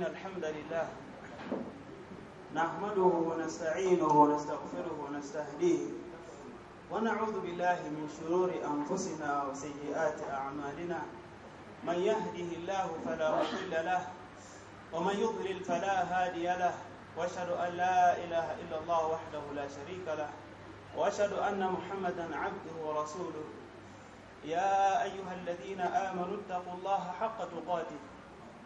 إن الحمد لله نحمده ونستعينه ونستغفره ونستهديه ونعوذ بالله من شرور أنفسنا وسيئات أعمالنا. من يهده الله فلا مضل له ومن يضلل فلا هادي له. وأشهد أن لا إله إلا الله وحده لا شريك له. وأشهد أن محمدا عبده ورسوله. يا أيها الذين آمنوا اتقوا الله حق تقاته.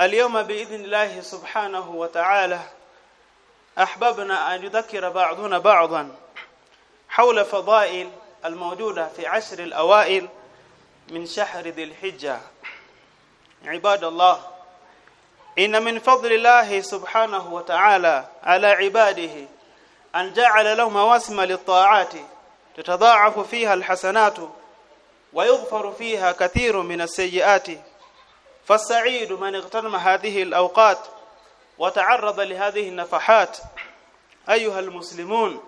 اليوم بإذن الله سبحانه وتعالى أحببنا أن يذكر بعضنا بعضا حول فضائل الموجودة في عشر الأوائل من شهر ذي الحجة. عباد الله إن من فضل الله سبحانه وتعالى على عباده أن جعل لهم مواسم للطاعات تتضاعف فيها الحسنات ويغفر فيها كثير من السيئات فالسعيد من اغتنم هذه الأوقات وتعرض لهذه النفحات أيها المسلمون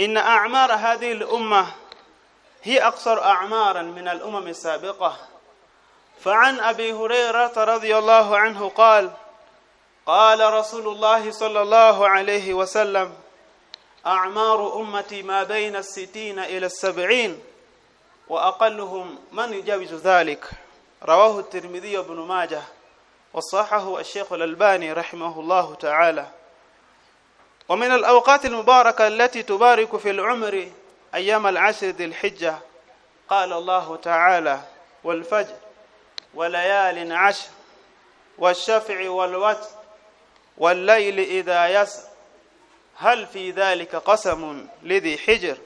إن أعمار هذه الأمة هي أقصر أعمارا من الأمم السابقة. فعن أبي هريرة رضي الله عنه قال قال رسول الله صلى الله عليه وسلم أعمار أمتي ما بين الستين إلى السبعين وأقلهم من يجاوز ذلك. رواه الترمذي وابن ماجه وصححه الشيخ الألباني رحمه الله تعالى. ومن الأوقات المباركة التي تبارك في العمر أيام العشر ذي الحجة قال الله تعالى والفجر وليال عشر والشفع والوتر والليل إذا يسر هل في ذلك قسم لذي حجر؟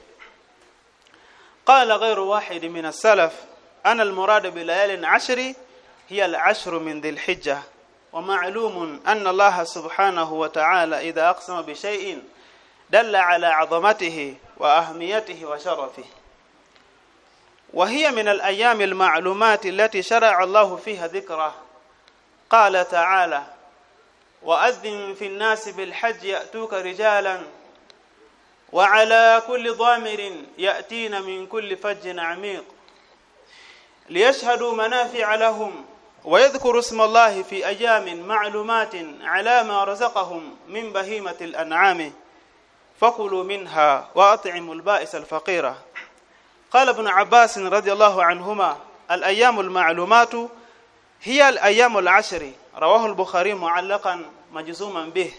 قال غير واحد من السلف أنا المراد بليال عشر هي العشر من ذي الحجة. ومعلوم أن الله سبحانه وتعالى إذا أقسم بشيء دل على عظمته وأهميته وشرفه. وهي من الأيام المعلومات التي شرع الله فيها ذكره. قال تعالى وأذن في الناس بالحج يأتوك رجالا وعلى كل ضامر يأتين من كل فج عميق. ليشهدوا منافع لهم ويذكروا اسم الله في أيام معلومات على ما رزقهم من بهيمة الأنعام. فكلوا منها وأطعموا البائس الفقير. قال ابن عباس رضي الله عنهما الأيام المعلومات هي الأيام العشر. رواه البخاري معلقا مجزوما به.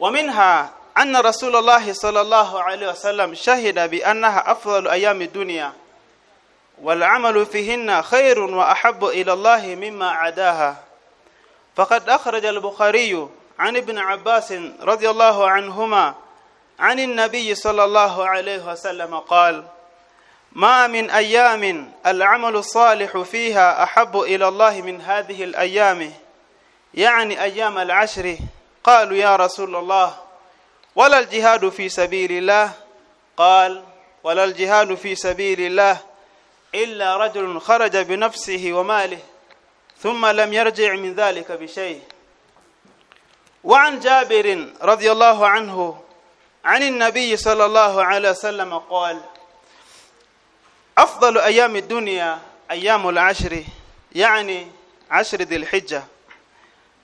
ومنها أن رسول الله صلى الله عليه وسلم شهد بأنها أفضل أيام الدنيا. والعمل فيهن خير وأحب إلى الله مما عداها. فقد أخرج البخاري عن ابن عباس رضي الله عنهما عن النبي صلى الله عليه وسلم قال ما من أيام العمل الصالح فيها أحب إلى الله من هذه الأيام يعني أيام العشر. قالوا يا رسول الله ولا الجهاد في سبيل الله؟ قال ولا الجهاد في سبيل الله إلا رجل خرج بنفسه وماله ثم لم يرجع من ذلك بشيء. وعن جابر رضي الله عنه عن النبي صلى الله عليه وسلم قال أفضل أيام الدنيا أيام العشر يعني عشر ذي الحجة.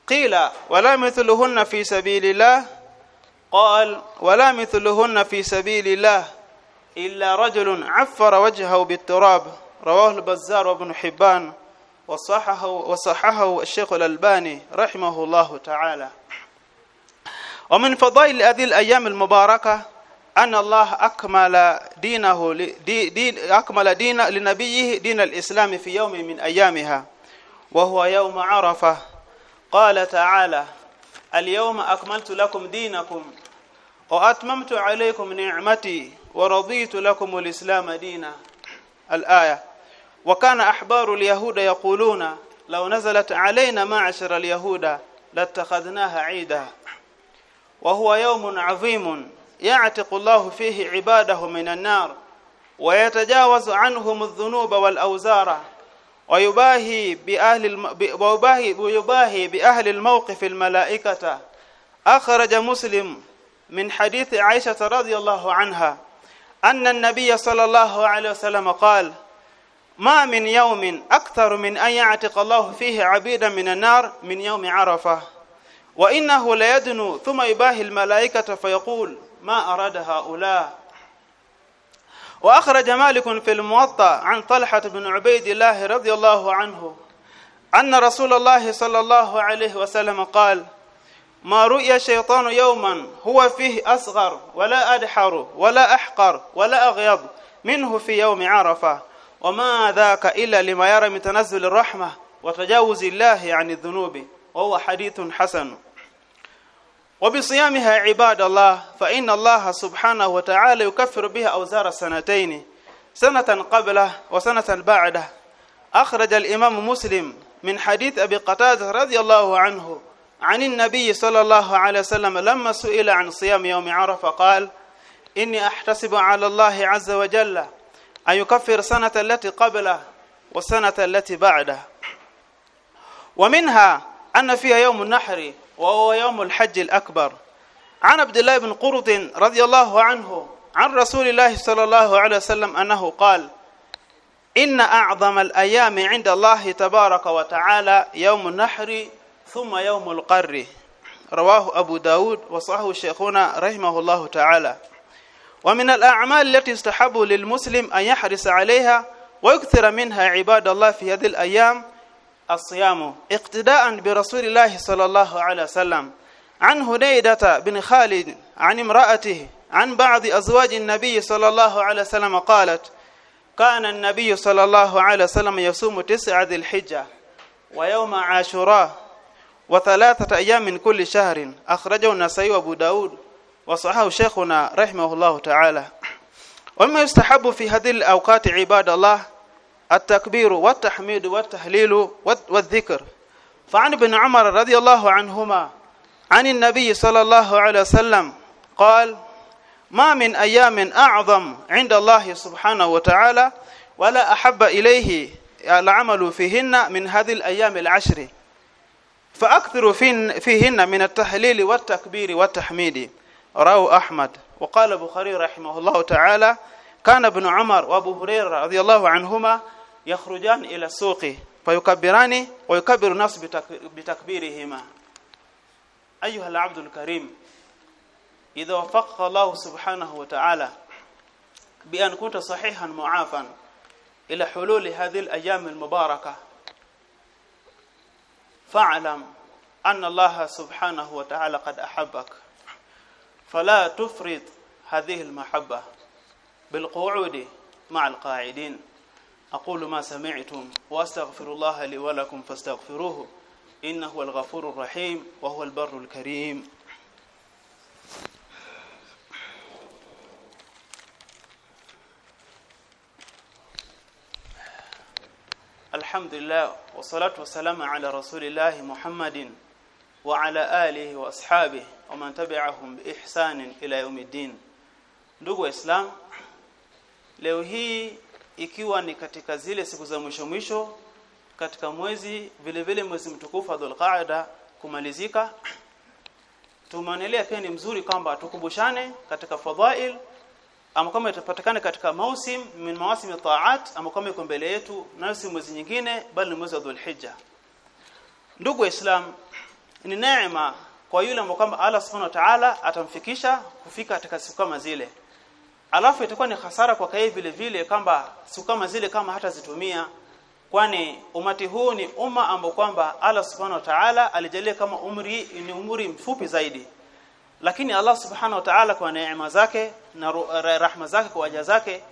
قيل ولا مثلهن في سبيل الله؟ قال ولا مثلهن في سبيل الله. إلا رجل عفر وجهه بالتراب رواه البزار وابن حبان وصححه وصححه الشيخ الألباني رحمه الله تعالى. ومن فضائل هذه الأيام المباركة أن الله أكمل دينه دي دين أكمل دين لنبيه دين الإسلام في يوم من أيامها وهو يوم عرفة. قال تعالى اليوم أكملت لكم دينكم وأتممت عليكم نعمتي ورضيت لكم الإسلام دينا. الآية. وكان أحبار اليهود يقولون لو نزلت علينا معشر اليهود لاتخذناها عيدا. وهو يوم عظيم يعتق الله فيه عباده من النار ويتجاوز عنهم الذنوب والأوزار ويباهي بأهل الم... ويباهي... ويباهي بأهل الموقف الملائكة. أخرج مسلم من حديث عائشة رضي الله عنها أن النبي صلى الله عليه وسلم قال ما من يوم أكثر من أن يعتق الله فيه عبيدا من النار من يوم عرفة وإنه ليدنو ثم يباهي الملائكة فيقول ما أراد هؤلاء؟ وأخرج مالك في الموطأ عن طلحة بن عبيد الله رضي الله عنه أن رسول الله صلى الله عليه وسلم قال ما رؤي الشيطان يوما هو فيه أصغر ولا أدحر ولا أحقر ولا أغيض منه في يوم عرفة. وما ذاك إلا لما يرى من تنزل الرحمة وتجاوز الله عن الذنوب. وهو حديث حسن. وبصيامها عباد الله فإن الله سبحانه وتعالى يكفر بها أوزار السنتين سنة قبله وسنة بعده. أخرج الإمام مسلم من حديث أبي قتادة رضي الله عنه عن النبي صلى الله عليه وسلم لما سئل عن صيام يوم عرفة قال إني أحتسب على الله عز وجل أن يكفر سنة التي قبله والسنة التي بعده. ومنها أن فيها يوم النحر وهو يوم الحج الأكبر. عن عبد الله بن قرط رضي الله عنه عن رسول الله صلى الله عليه وسلم أنه قال إن أعظم الأيام عند الله تبارك وتعالى يوم النحر ثم يوم القر. رواه أبو داود وصحه شيخنا رحمه الله تعالى. ومن الأعمال التي استحب للمسلم أن يحرص عليها ويكثر منها عباد الله في هذه الأيام الصيام اقتداء برسول الله صلى الله عليه وسلم. عن هنيدة بن خالد عن امرأته عن بعض أزواج النبي صلى الله عليه وسلم قالت كان النبي صلى الله عليه وسلم يصوم تسعة ذي الحجة ويوم عاشوراء وثلاثة أيام من كل شهر. أخرجه النسائي وأبو داود وصححه شيخنا رحمه الله تعالى. ومما يستحب في هذه الأوقات عباد الله التكبير والتحميد والتهليل والذكر. فعن ابن عمر رضي الله عنهما عن النبي صلى الله عليه وسلم قال ما من أيام أعظم عند الله سبحانه وتعالى ولا أحب إليه العمل فيهن من هذه الأيام العشر. فأكثر فيهن من التهليل والتكبير والتحميد. رواه أحمد. وقال البخاري رحمه الله تعالى كان ابن عمر وأبو هريرة رضي الله عنهما يخرجان إلى السوق فيكبران ويكبر الناس بتكبيرهما. أيها العبد الكريم إذا وفقك الله سبحانه وتعالى بأن كنت صحيحا معافا إلى حلول هذه الأيام المباركة فاعلم أن الله سبحانه وتعالى قد أحبك. فلا تفرط هذه المحبة بالقعود مع القاعدين. أقول ما سمعتم وأستغفر الله لي ولكم فاستغفروه إنه الغفور الرحيم وهو البر الكريم. Alhamdulillah wassalatu wassalamu ala rasulillahi Muhammadin wa ala alihi wa ashabihi wa man tabi'ahum bi ihsanin ila yaumiddin. Ndugu Waislam, leo hii ikiwa ni katika zile siku za mwisho mwisho katika mwezi vile vile mwezi mtukufu Dhulqaada kumalizika, tumeonelea pia ni mzuri kwamba tukumbushane katika fadhail ama kama itapatikana katika mausim min mawasim taat ama kama iko mbele yetu na si mwezi nyingine bali ni mwezi wa Dhulhijja. Ndugu waislam ni neema kwa yule ambaye kwamba Allah subhanahu wa ta'ala atamfikisha kufika katika siku kama zile. Alafu itakuwa ni hasara kwa kae vile vile kwamba siku kama zile kama hata zitumia kwani umati huu ni umma ambao kwamba Allah subhanahu wa ta'ala alijalia kama umri ni umri mfupi zaidi lakini Allah subhanahu wa ta'ala kwa neema zake na rahma zake kwa waja zake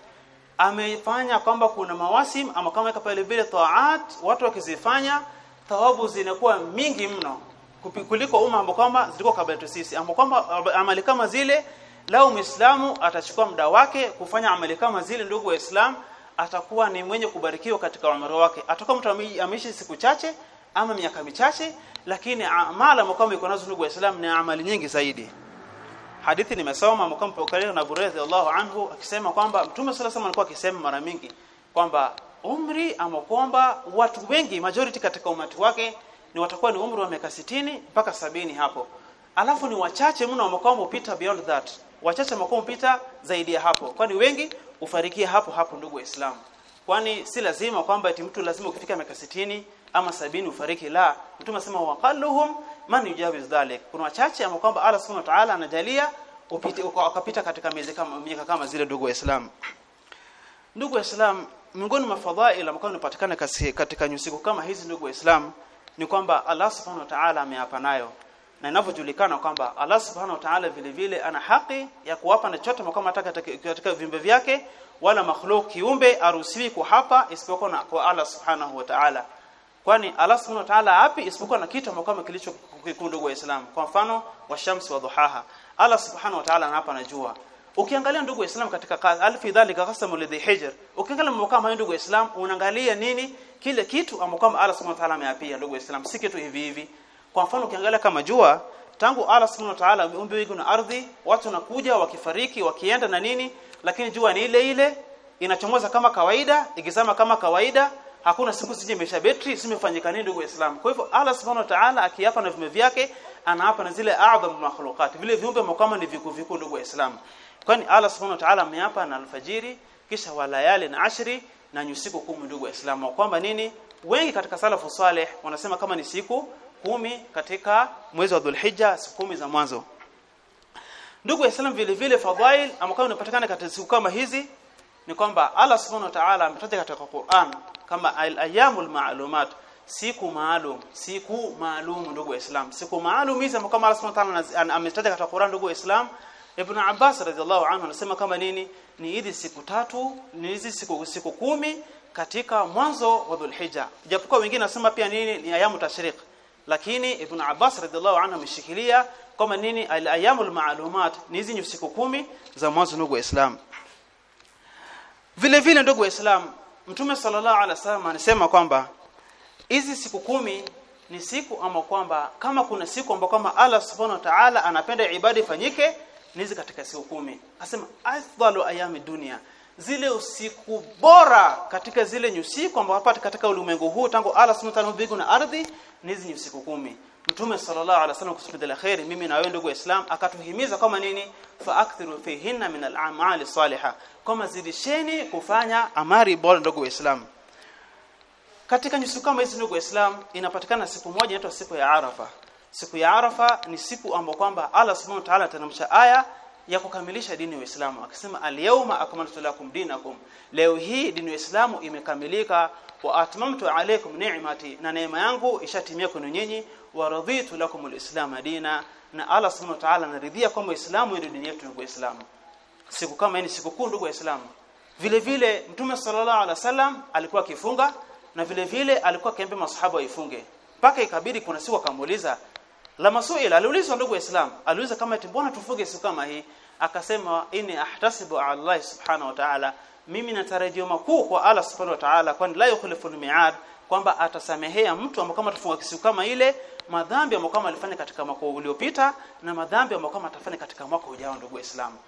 amefanya kwamba kuna mawasim ama kama pale vile taat watu wakizifanya thawabu zinakuwa mingi mno kuliko umma ambao kwamba zilikuwa kabla yetu sisi ambao kwamba amali kama zile lao muislamu atachukua muda wake kufanya amali kama zile ndugu wa Islam atakuwa ni mwenye kubarikiwa katika umri wake. Atakuwa mtu ameishi siku chache ama miaka michache lakini amali ambayo iko nazo ndugu wa Islam ni amali nyingi zaidi hadithi nimesoma mkampokelewa na Abu Allahu anhu akisema kwamba Mtume sala sallam alikuwa akisema mara mingi kwamba umri ama kwamba watu wengi majority katika umati wake ni watakuwa ni umri wa miaka 60 mpaka sabini hapo. Alafu ni wachache mno ambao upita beyond that. Wachache ambao upita zaidi ya hapo. Kwani wengi ufarikia hapo hapo ndugu wa Islam Kwani si lazima kwamba eti mtu lazima ukifika miaka 60 ama sabini ufariki la. Mtume asema waqalluhum man yujawiz dhalik. Kuna wachache ambao kwamba Allah subhanahu wa ta'ala anajalia upite ukapita katika miezi kama miaka kama zile ndugu waislamu ndugu waislamu miongoni mwa fadhaila inapatikana katika nyusiku kama hizi ndugu waislamu ni kwamba Allah subhanahu wa ta'ala ameapa nayo. Na inavyojulikana kwamba Allah subhanahu wa ta'ala vile vile ana haki ya kuwapa na chote kama katika viumbe vyake wala makhluk kiumbe aruhusiwi kuhapa isipokuwa kwa Allah subhanahu wa ta'ala kwani Allah subhanahu wa ta'ala api isipokuwa na kitu kama kilicho kikundu kwa Uislamu kwa mfano wa shamsi wa dhuhaha. Allah subhanahu wa ta'ala anapa najua ukiangalia ndugu wa Uislamu katika alfi dhalika qasamu lidhi hijr ukiangalia mambo kama ndugu wa Uislamu unaangalia nini? Kile kitu ambacho Allah subhanahu wa ta'ala ameapia ndugu wa Uislamu si kitu hivi hivi. Kwa mfano ukiangalia kama jua tangu Allah subhanahu wa ta'ala ameumba wingu na ardhi watu nakuja wakifariki wakienda na nini? Lakini jua ni ile ile inachomoza kama kawaida ikizama kama kawaida hakuna siku sije imesha betri simefanyika nini ndugu waislamu? Kwa hivyo Allah subhanahu wa ta'ala akiapa na viumbe vyake anaapa na zile a'dham makhluqat vile viumbe kama ni viku viku ndugu waislamu. Kwani Allah subhanahu wa ta'ala ameapa na alfajiri kisha walayali na ashri na nyusiku kumi ndugu waislamu. Kwamba nini? Wengi katika salafu saleh wanasema kama ni siku kumi katika mwezi wa Dhulhijja siku kumi za mwanzo. Ndugu waislamu vile vile fadhail ambayo inapatikana katika siku kama hizi ni kwamba Allah subhanahu wa ta'ala ametaja katika Qur'an kama al-ayyamul ma'lumat siku maalum siku maalum ndugu waislamu siku maalum hizi kama Allah subhanahu wa ta'ala ametaja katika Qur'an ndugu waislamu Ibn Abbas radhiallahu anhu anasema kama nini? Ni hizi siku tatu ni hizi siku siku kumi katika mwanzo wa Dhulhijja. Japokuwa wengine nasema pia nini? Ni ayamu tashriq. Lakini Ibn Abbas radhiallahu anhu ameshikilia kama nini? Al-ayyamul ma'lumat ni hizi siku kumi za mwanzo ndugu waislamu vile vile ndugu waislamu Mtume sallallahu alaihi wasallam anasema kwamba hizi siku kumi ni siku ama kwamba kama kuna siku ambapo kama Allah subhanahu wa ta'ala anapenda ibada ifanyike ni hizi katika siku kumi. Asema afdalu ayami dunia zile usiku bora katika zile nyusiku ambapo hapa katika ulimwengu huu tangu Allah subhanahu wa ta'ala na ardhi ni hizi usiku kumi. Mtume sallallahu alaihi wasallam kusudi khairi mimi na wewe ndugu Islam akatuhimiza kama nini? Fa akthiru fihinna min al-a'mali salihah kama zidisheni kufanya amari bora ndugu Waislamu katika nyusu kama hizi ndugu Waislamu inapatikana siku moja inaitwa siku ya Arafa. Siku ya Arafa ni siku ambayo kwamba Allah subhanahu wa ta'ala atanamsha aya ya kukamilisha dini ya Uislamu akisema al-yawma akmaltu lakum dinakum. Leo hii dini ya Uislamu imekamilika. Wa atmamtu alaykum ni'mati na neema yangu ishatimia kwenu nyinyi. Wa raditu lakum al-islam dina na Allah subhanahu wa ta'ala anaridhia kwamba Uislamu ndio dini yetu ya Uislamu siku kama hii siku kuu ndugu Waislamu. Vile vile Mtume sallallahu alaihi wasallam alikuwa akifunga na vile vile alikuwa akiambia masahaba waifunge. Mpaka ikabidi kuna siku akamuuliza la masuila aliulizwa ndugu Waislamu aliuliza kama eti mbona tufuge siku kama hii? Akasema inni ahtasibu ala Allah subhanahu wa ta'ala. Mimi natarajia makuu kwa Allah subhanahu wa ta'ala kwani la yukhlifu al-mi'ad kwamba atasamehea mtu ambaye kama tufunga siku kama ile madhambi ambayo kama alifanya katika mwaka uliopita na madhambi ambayo kama atafanya katika mwaka ujao ndugu Waislamu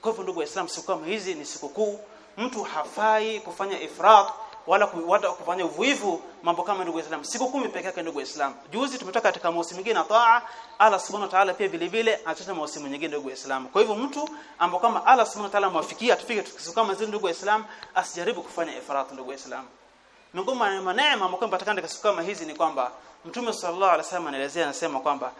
kwa hivyo ndugu Waislamu siku kama hizi ni siku kuu. Mtu hafai kufanya ifrat wala kuwata kufanya uvuivu mambo kama ndugu Waislamu siku kumi peke yake ndugu Waislamu juzi tumetoka katika mausimu mwingine na taa. Allah subhanahu wa ta'ala pia vile vile anachosema mausimu nyingine ndugu Waislamu kwa hivyo mtu ambao kama Allah subhanahu wa ta'ala mwafikia tufike siku kama zile ndugu Waislamu asijaribu kufanya ifrat ndugu Waislamu miongoni mwa neema ambayo patakana katika siku kama hizi ni kwamba Mtume sallallahu alaihi wasallam anaelezea anasema kwamba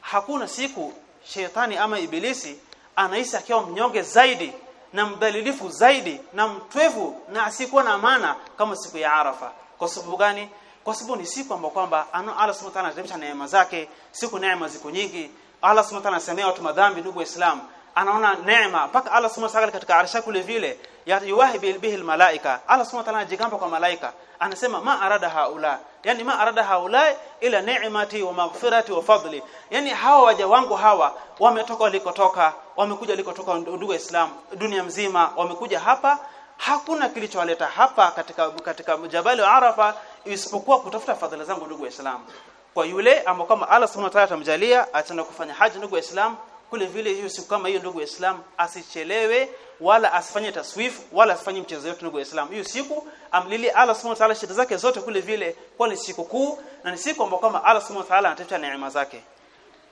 hakuna siku shetani ama ibilisi anahisi akiwa mnyonge zaidi na mdhalilifu zaidi na mtwevu na asikuwa na maana kama siku ya Arafa. Kwa sababu gani? Kwa sababu ni siku ambayo kwamba Allah subhanahu wa ta'ala neema zake. Siku neema ziko nyingi. Allah subhanahu wa ta'ala anasemea watu madhambi ndugu waislamu anaona neema. Mpaka Allah subhanahu wa ta'ala katika arsha kule vile yuwahi bihi almalaika. Allah subhanahu wa ta'ala anajigamba kwa malaika. Anasema ma arada haula? Yani ma arada haula ila ni'mati wa maghfirati wa fadli. Yani hawa waja wangu hawa wametoka walikotoka wamekuja walikotoka ndugu Islam dunia mzima wamekuja hapa hakuna kilichowaleta hapa katika katika jabali Arafa isipokuwa kutafuta fadhila zangu ndugu waislamu kwa yule ambao kama Allah subhanahu wa ta'ala atamjalia ataenda kufanya haji ndugu waislamu kule vile hiyo siku kama hiyo ndugu waislamu asichelewe wala asifanye taswif wala asifanye mchezo yote ndugu waislamu hiyo siku amlili Allah subhanahu wa ta'ala shida zake zote kule vile kwa ni siku kuu na ni siku ambayo kama Allah subhanahu wa ta'ala anatafuta neema zake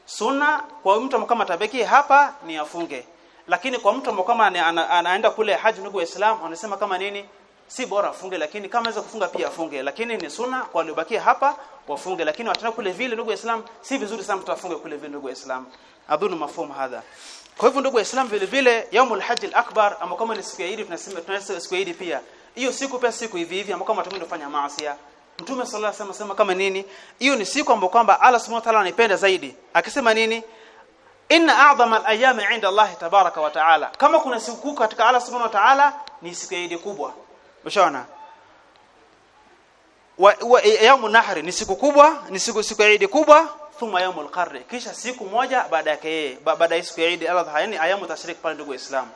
sunna kwa mtu kama tabeki hapa ni afunge. Lakini kwa mtu kama ana, anaenda kule haji ndugu Islam anasema kama nini? Si bora afunge lakini kama aweza kufunga pia afunge. Lakini ni sunna kwa waliobakia hapa wafunge. Lakini watana kule vile ndugu Islam si vizuri sana mtu afunge kule vile ndugu Islam. adhunu mafhumu hadha. Kwa hivyo ndugu Islam vile vile yaumul hajj al-akbar ama kama ni siku ya Eid tunasema tunasema siku ya Eid pia. Hiyo siku pia siku hivi hivi ama kama tumeenda kufanya maasi Mtume sallallahu alaihi wasallam kama nini? Hiyo ni siku ambayo kwamba Allah subhanahu wa ta'ala anaipenda zaidi. Akisema nini? Inna a'zama al-ayami 'inda Allah tabaraka wa ta'ala. Kama kuna siku katika Allah subhanahu wa ta'ala ni siku ya Eid kubwa. Umeshaona? wa, wa yaumu nahri ni siku kubwa ni siku siku ya Eid kubwa thumma yaumul qarri kisha siku moja baada yake yeye baada ya siku ya Eid al-Adha yani ayamu tashrik pale ndugu waislamu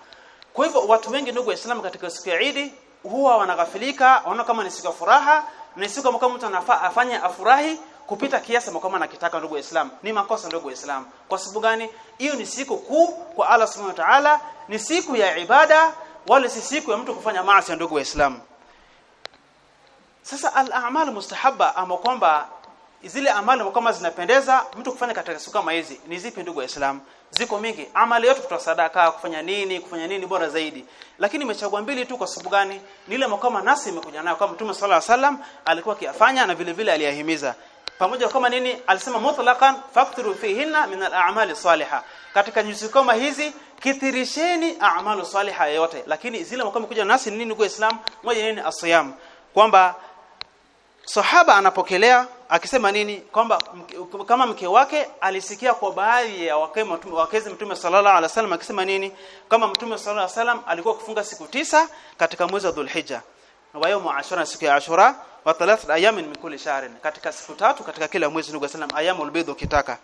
kwa hivyo watu wengi ndugu waislamu katika siku ya Eid huwa wanaghafilika wanaona kama ni siku ya furaha ni siku kama mtu anafaa afanye afurahi kupita kiasi kama anakitaka ndugu waislam ni makosa ndugu waislam kwa sababu gani? Hiyo ni siku kuu kwa Allah subhanahu wa ta'ala. Ni siku ya ibada wala si siku ya mtu kufanya maasi ndugu waislamu sasa al-a'mal mustahabba ama kwamba zile amali kama zinapendeza mtu kufanya katika siku kama hizi ni zipi ndugu waislamu ziko mingi. Amali yote kutoa sadaka kufanya nini kufanya nini bora zaidi. Lakini imechagua mbili tu kwa sababu gani? Ni ile makama nasi imekuja nayo kama Mtume alaihi wasallam alikuwa akiyafanya na vile vile aliyahimiza. Pamoja kama nini? Alisema mutlaqan faktiru fihinna min al-a'mali salihah. Katika nyusi kama hizi kitirisheni a'malu salihah yote. Lakini zile makama kuja nasi nini ndugu waislamu moja nini? Asiyam kwamba sahaba anapokelea akisema nini? Kwamba kama mke wake alisikia kwa baadhi ya wakema wakezi mtume sallallahu alaihi wasallam akisema nini? Kama mtume sallallahu alaihi wasallam alikuwa kufunga siku tisa katika mwezi wa Dhulhijja. Wa yaumu ashura siku ya ashura wa thalath ayamin min kulli shahrin katika siku tatu katika kila mwezi ndugu sallam ayamul bidh ukitaka.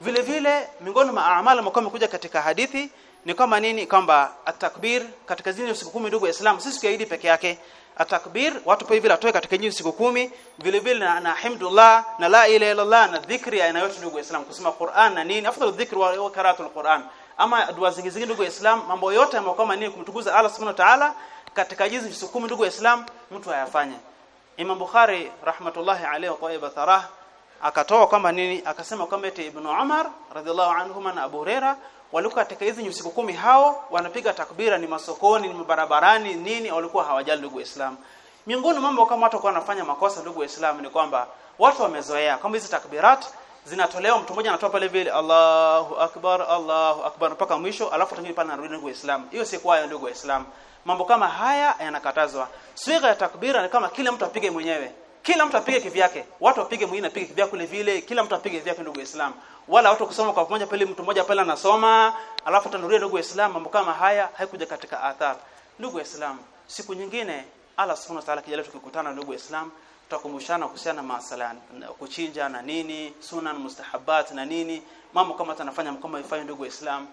Vile vile miongoni mwa amali ambayo kuja katika hadithi ni kama nini? Kwamba atakbir katika zile siku kumi ndugu waislamu si siku ya peke yake atakbir watu pia vile atoe katika nyinyi siku kumi. Vile vile na, na hamdulillah na la ilaha illallah na dhikri ya aina yote ndugu waislamu kusema Qur'an na nini. Afadhali dhikri wa, qiraatul Qur'an. Ama dua zingine zingine ndugu waislamu mambo yote ambayo kama nini kumtukuza Allah subhanahu wa ta'ala katika hizi siku kumi ndugu waislamu mtu ayafanye. Imam Bukhari rahmatullahi alayhi wa tayyiba tharah akatoa kwamba nini? Akasema kwamba eti Ibn Umar radhiallahu anhuma na Abu Huraira walikuwa katika hizi nyusiku kumi hao wanapiga takbira ni masokoni ni barabarani nini walikuwa hawajali ndugu waislamu miongoni mambo kama watu wanafanya makosa ndugu waislamu ni kwamba watu wamezoea. Kwamba hizi takbirat zinatolewa mtu mmoja anatoa pale vile Allahu akbar Allahu akbar mpaka mwisho alafu tengine pale anarudi ndugu waislamu hiyo si kwa ndugu waislamu mambo kama haya yanakatazwa. Swigha ya takbira ni kama kila mtu apige mwenyewe kila mtu apige kivyake. Watu wapige mwingine apige kivyake kule vile. Kila mtu apige kivyake ndugu waislamu wala watu kusoma kwa pamoja pale mtu mmoja pale anasoma alafu tanuria ndugu waislamu mambo kama haya haikuja katika athar ndugu waislamu siku nyingine Allah subhanahu wa ta'ala kijalia tukikutana ndugu waislamu tutakumbushana kuhusiana na masala kuchinja na nini sunan mustahabat na nini mambo kama tunafanya kama ifanye ndugu waislamu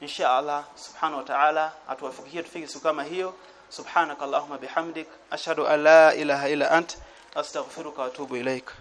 insha Allah subhanahu wa ta'ala atuwafikie tufike siku kama hiyo. Subhanakallahumma bihamdik ashhadu an la ilaha illa ant astaghfiruka wa atubu ilaika